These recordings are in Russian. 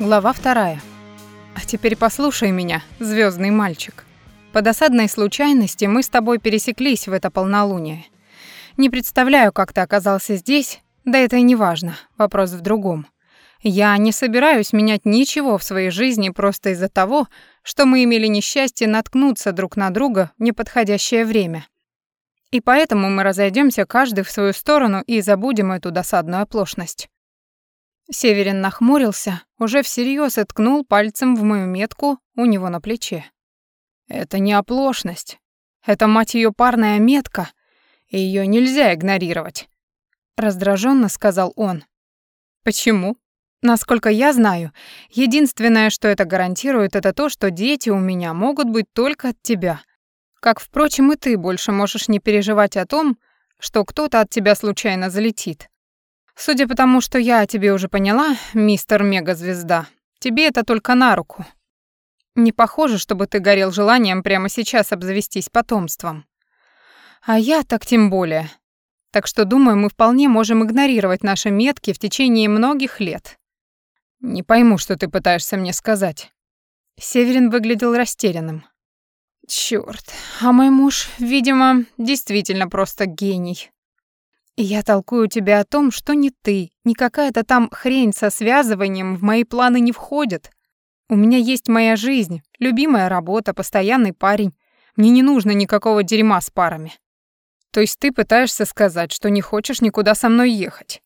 Глава вторая. А теперь послушай меня, звездный мальчик. По досадной случайности мы с тобой пересеклись в это полнолуние. Не представляю, как ты оказался здесь, да это и не важно, вопрос в другом. Я не собираюсь менять ничего в своей жизни просто из-за того, что мы имели несчастье наткнуться друг на друга в неподходящее время. И поэтому мы разойдемся каждый в свою сторону и забудем эту досадную оплошность. Северин нахмурился, уже всерьез и ткнул пальцем в мою метку у него на плече. Это не оплошность. Это, мать ее, парная метка, и ее нельзя игнорировать. Раздраженно сказал он. Почему? Насколько я знаю, единственное, что это гарантирует, это то, что дети у меня могут быть только от тебя. Как, впрочем, и ты больше можешь не переживать о том, что кто-то от тебя случайно залетит. Судя по тому, что я о тебе уже поняла, мистер Мегазвезда, тебе это только на руку. Не похоже, чтобы ты горел желанием прямо сейчас обзавестись потомством. А я так тем более. Так что, думаю, мы вполне можем игнорировать наши метки в течение многих лет. Не пойму, что ты пытаешься мне сказать. Северин выглядел растерянным. Чёрт, а мой муж, видимо, действительно просто гений. Я толкую тебя о том, что ни ты, ни какая-то там хрень со связыванием в мои планы не входит. У меня есть моя жизнь, любимая работа, постоянный парень. Мне не нужно никакого дерьма с парами. То есть ты пытаешься сказать, что не хочешь никуда со мной ехать?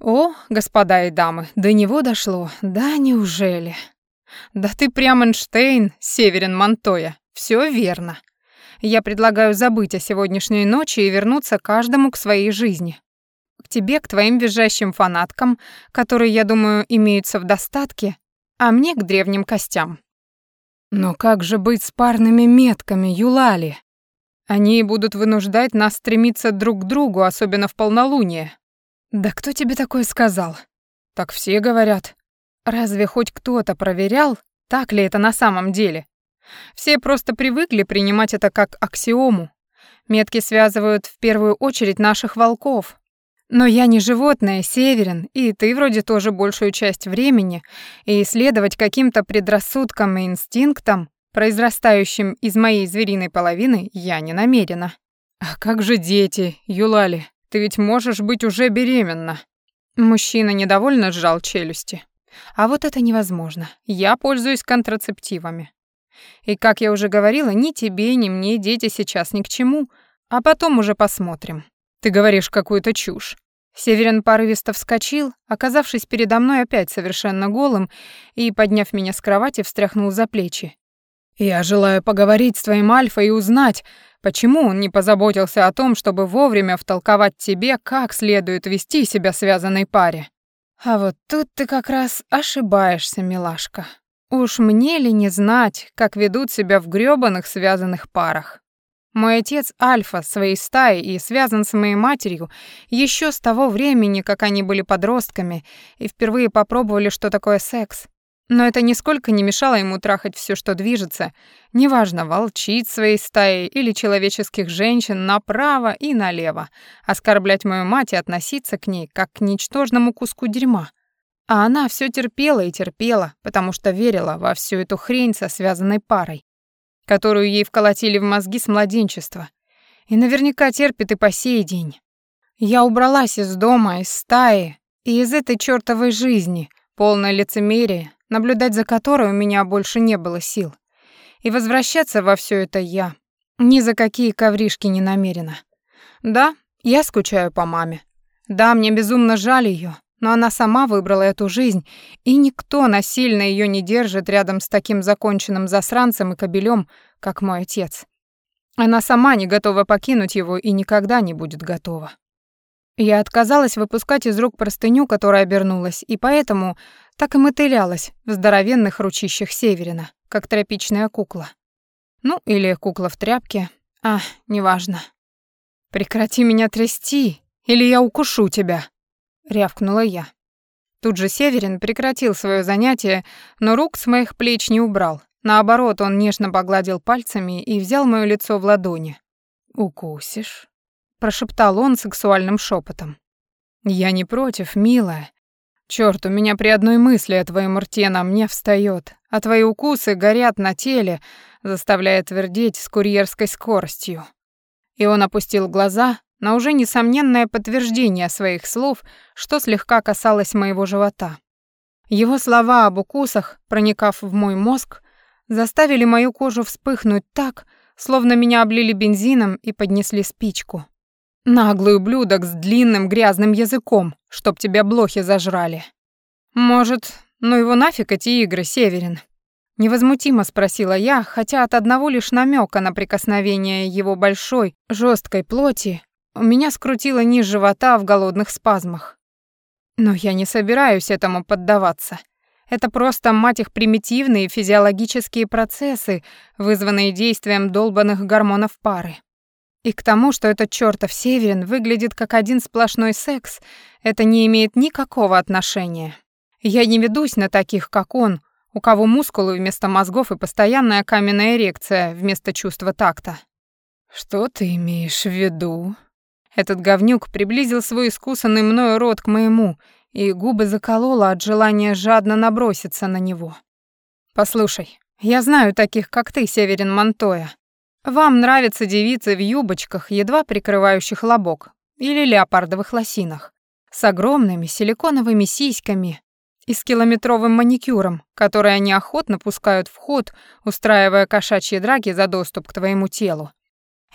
О, господа и дамы, до него дошло. Да неужели? Да ты прям Эйнштейн, Северин Монтоя. Все верно. Я предлагаю забыть о сегодняшней ночи и вернуться каждому к своей жизни. К тебе, к твоим визжащим фанаткам, которые, я думаю, имеются в достатке, а мне к древним костям. Но как же быть с парными метками, Юлали? Они будут вынуждать нас стремиться друг к другу, особенно в полнолуние. Да кто тебе такое сказал? Так все говорят. Разве хоть кто-то проверял, так ли это на самом деле? Все просто привыкли принимать это как аксиому. Метки связывают в первую очередь наших волков. Но я не животное, северин, и ты вроде тоже большую часть времени, и исследовать каким-то предрассудкам и инстинктам, произрастающим из моей звериной половины, я не намерена. А как же дети, Юлали? Ты ведь можешь быть уже беременна. Мужчина недовольно сжал челюсти. А вот это невозможно. Я пользуюсь контрацептивами. И, как я уже говорила, ни тебе, ни мне дети сейчас ни к чему, а потом уже посмотрим. Ты говоришь какую-то чушь. Северин порывисто вскочил, оказавшись передо мной опять совершенно голым и, подняв меня с кровати, встряхнул за плечи. «Я желаю поговорить с твоим Альфа и узнать, почему он не позаботился о том, чтобы вовремя втолковать тебе, как следует вести себя связанной паре». «А вот тут ты как раз ошибаешься, милашка», Уж мне ли не знать, как ведут себя в грёбаных связанных парах? Мой отец альфа своей стаи и связан с моей матерью еще с того времени, как они были подростками и впервые попробовали, что такое секс. Но это нисколько не мешало ему трахать все, что движется, неважно, волчиц своей стаи или человеческих женщин направо и налево, оскорблять мою мать и относиться к ней как к ничтожному куску дерьма. А она все терпела и терпела, потому что верила во всю эту хрень со связанной парой, которую ей вколотили в мозги с младенчества. И наверняка терпит и по сей день. Я убралась из дома, из стаи и из этой чёртовой жизни, полной лицемерия, наблюдать за которой у меня больше не было сил. И возвращаться во все это я ни за какие ковришки не намерена. Да, я скучаю по маме. Да, мне безумно жаль ее, но она сама выбрала эту жизнь, и никто насильно ее не держит рядом с таким законченным засранцем и кобелем, как мой отец. Она сама не готова покинуть его и никогда не будет готова. Я отказалась выпускать из рук простыню, которая обернулась, и поэтому так и мотылялась в здоровенных ручищах Северина, как тропичная кукла. Ну, или кукла в тряпке. А, неважно. Прекрати меня трясти, или я укушу тебя рявкнула я. Тут же Северин прекратил свое занятие, но рук с моих плеч не убрал. Наоборот, он нежно погладил пальцами и взял моё лицо в ладони. «Укусишь?» — прошептал он сексуальным шепотом. «Я не против, милая. Черт, у меня при одной мысли о твоем рте на мне встает, а твои укусы горят на теле, заставляя твердеть с курьерской скоростью. И он опустил глаза на уже несомненное подтверждение своих слов, что слегка касалось моего живота. Его слова об укусах, проникав в мой мозг, заставили мою кожу вспыхнуть так, словно меня облили бензином и поднесли спичку. Наглый ублюдок с длинным грязным языком, чтоб тебя блохи зажрали. Может, ну его нафиг эти игры, Северин? Невозмутимо спросила я, хотя от одного лишь намека на прикосновение его большой, жесткой плоти меня скрутило низ живота в голодных спазмах. Но я не собираюсь этому поддаваться. Это просто, мать их, примитивные физиологические процессы, вызванные действием долбанных гормонов пары. И к тому, что этот чёртов Северин выглядит как один сплошной секс, это не имеет никакого отношения. Я не ведусь на таких, как он, у кого мускулы вместо мозгов и постоянная каменная эрекция вместо чувства такта. Что ты имеешь в виду? Этот говнюк приблизил свой искусанный мною рот к моему, и губы заколола от желания жадно наброситься на него. «Послушай, я знаю таких, как ты, Северин Монтоя. Вам нравятся девицы в юбочках, едва прикрывающих лобок, или леопардовых лосинах, с огромными силиконовыми сиськами, и с километровым маникюром, который они охотно пускают в ход, устраивая кошачьи драки за доступ к твоему телу.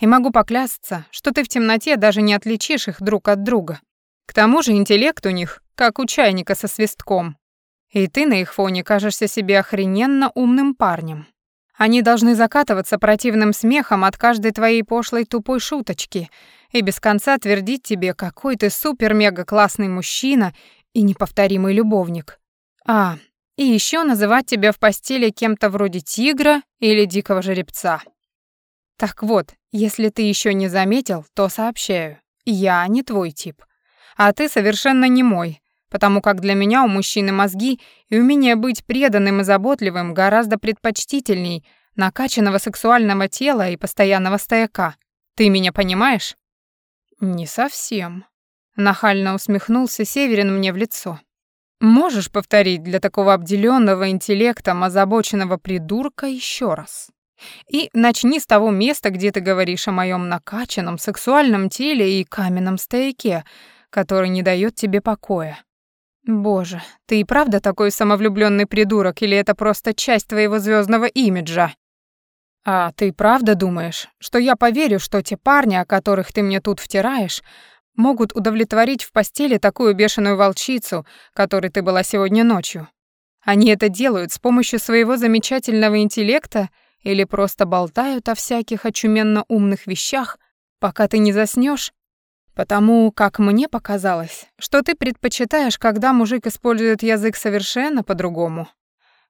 И могу поклясться, что ты в темноте даже не отличишь их друг от друга. К тому же интеллект у них, как у чайника со свистком. И ты на их фоне кажешься себе охрененно умным парнем. Они должны закатываться противным смехом от каждой твоей пошлой тупой шуточки и без конца твердить тебе, какой ты супер-мега-классный мужчина и неповторимый любовник. А, и еще называть тебя в постели кем-то вроде тигра или дикого жеребца. Так вот, если ты еще не заметил, то сообщаю. Я не твой тип. А ты совершенно не мой, потому как для меня у мужчины мозги и умение быть преданным и заботливым гораздо предпочтительней накачанного сексуального тела и постоянного стояка. Ты меня понимаешь? Не совсем. Нахально усмехнулся Северин мне в лицо. Можешь повторить для такого обделенного интеллектом озабоченного придурка еще раз? И начни с того места, где ты говоришь о моем накачанном сексуальном теле и каменном стояке, который не дает тебе покоя. Боже, ты и правда такой самовлюбленный придурок или это просто часть твоего звездного имиджа? А ты правда думаешь, что я поверю, что те парни, о которых ты мне тут втираешь, могут удовлетворить в постели такую бешеную волчицу, которой ты была сегодня ночью. Они это делают с помощью своего замечательного интеллекта или просто болтают о всяких очуменно умных вещах, пока ты не заснешь? Потому как мне показалось, что ты предпочитаешь, когда мужик использует язык совершенно по-другому.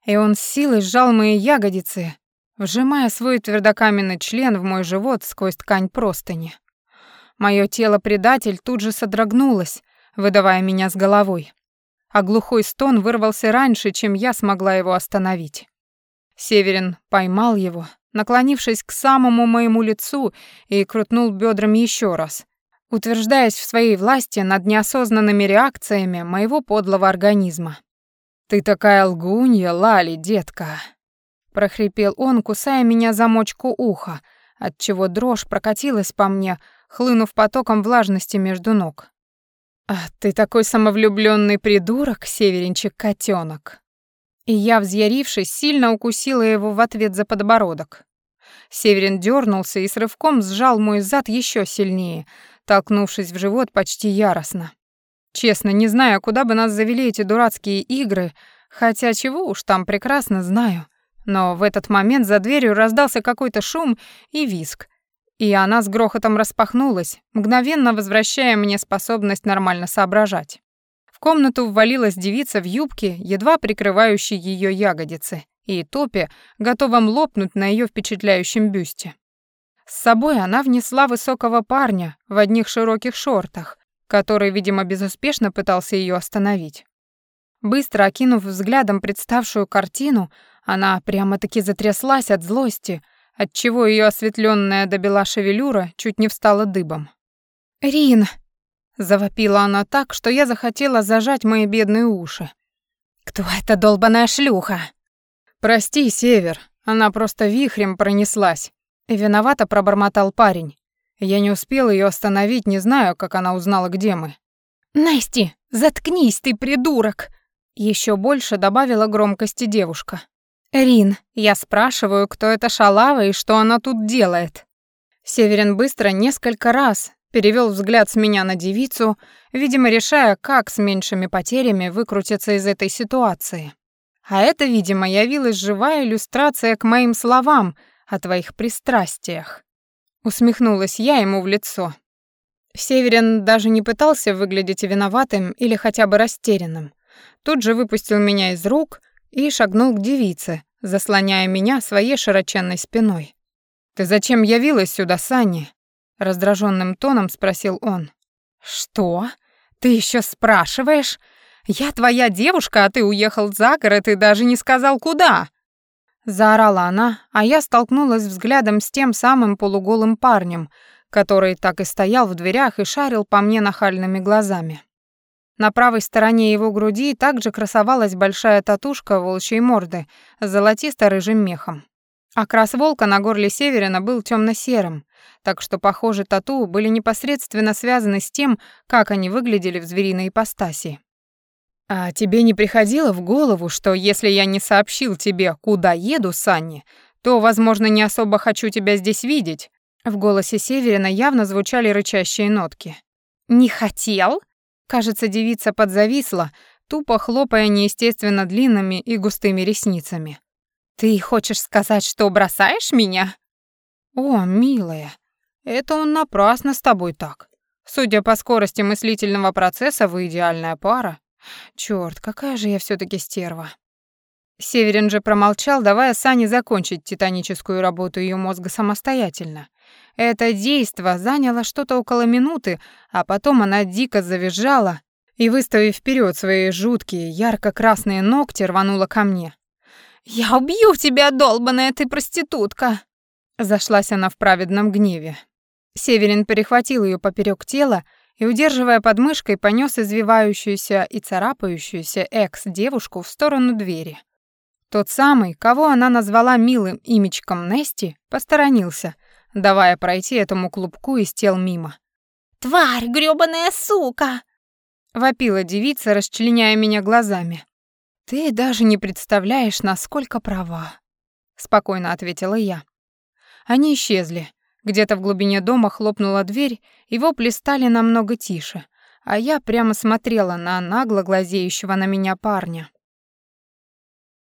И он с силой сжал мои ягодицы, вжимая свой твердокаменный член в мой живот сквозь ткань простыни. Моё тело-предатель тут же содрогнулось, выдавая меня с головой. А глухой стон вырвался раньше, чем я смогла его остановить. Северин поймал его, наклонившись к самому моему лицу и крутнул бедрами еще раз, утверждаясь в своей власти над неосознанными реакциями моего подлого организма. «Ты такая лгунья, Лали, детка!» прохрипел он, кусая меня за мочку уха, отчего дрожь прокатилась по мне, хлынув потоком влажности между ног. «А ты такой самовлюбленный придурок, северинчик котенок. И я, взъярившись, сильно укусила его в ответ за подбородок. Северин дернулся и с рывком сжал мой зад еще сильнее, толкнувшись в живот почти яростно. Честно, не знаю, куда бы нас завели эти дурацкие игры, хотя чего уж там прекрасно знаю. Но в этот момент за дверью раздался какой-то шум и визг, и она с грохотом распахнулась, мгновенно возвращая мне способность нормально соображать. Комнату ввалилась девица в юбке, едва прикрывающей ее ягодицы, и топе, готовом лопнуть на ее впечатляющем бюсте. С собой она внесла высокого парня в одних широких шортах, который, видимо, безуспешно пытался ее остановить. Быстро окинув взглядом представшую картину, она прямо-таки затряслась от злости, отчего ее осветленная до бела шевелюра чуть не встала дыбом. «Рин!» Завопила она так, что я захотела зажать мои бедные уши. «Кто эта долбаная шлюха?» «Прости, Север, она просто вихрем пронеслась». Виновато пробормотал парень. Я не успел ее остановить, не знаю, как она узнала, где мы. «Настя, заткнись ты, придурок!» Еще больше добавила громкости девушка. «Рин, я спрашиваю, кто эта шалава и что она тут делает?» Северин быстро несколько раз перевел взгляд с меня на девицу, видимо, решая, как с меньшими потерями выкрутиться из этой ситуации. А это, видимо, явилась живая иллюстрация к моим словам о твоих пристрастиях. Усмехнулась я ему в лицо. Северин даже не пытался выглядеть виноватым или хотя бы растерянным. Тут же выпустил меня из рук и шагнул к девице, заслоняя меня своей широченной спиной. «Ты зачем явилась сюда, Санни?» — раздраженным тоном спросил он. «Что? Ты еще спрашиваешь? Я твоя девушка, а ты уехал за город и даже не сказал, куда!» Заорала она, а я столкнулась взглядом с тем самым полуголым парнем, который так и стоял в дверях и шарил по мне нахальными глазами. На правой стороне его груди также красовалась большая татушка волчьей морды с золотисто-рыжим мехом. Окрас волка на горле Северина был темно-серым, так что, похоже, тату были непосредственно связаны с тем, как они выглядели в звериной ипостаси. «А тебе не приходило в голову, что если я не сообщил тебе, куда еду, Санни, то, возможно, не особо хочу тебя здесь видеть?» В голосе Северина явно звучали рычащие нотки. «Не хотел?» Кажется, девица подзависла, тупо хлопая неестественно длинными и густыми ресницами. «Ты хочешь сказать, что бросаешь меня?» «О, милая, это он напрасно с тобой так. Судя по скорости мыслительного процесса, вы идеальная пара. Чёрт, какая же я все таки стерва». Северин же промолчал, давая Сане закончить титаническую работу ее мозга самостоятельно. Это действо заняло что-то около минуты, а потом она дико завизжала и, выставив вперед свои жуткие ярко-красные ногти, рванула ко мне. «Я убью тебя, долбаная ты проститутка!» Зашлась она в праведном гневе. Северин перехватил ее поперек тела и, удерживая подмышкой, понес извивающуюся и царапающуюся экс-девушку в сторону двери. Тот самый, кого она назвала милым имечком Нести, посторонился, давая пройти этому клубку из тел мимо. «Тварь, грёбаная сука!» — вопила девица, расчленяя меня глазами. «Ты даже не представляешь, насколько права», — спокойно ответила я. Они исчезли. Где-то в глубине дома хлопнула дверь, и вопли стали намного тише, а я прямо смотрела на нагло глазеющего на меня парня.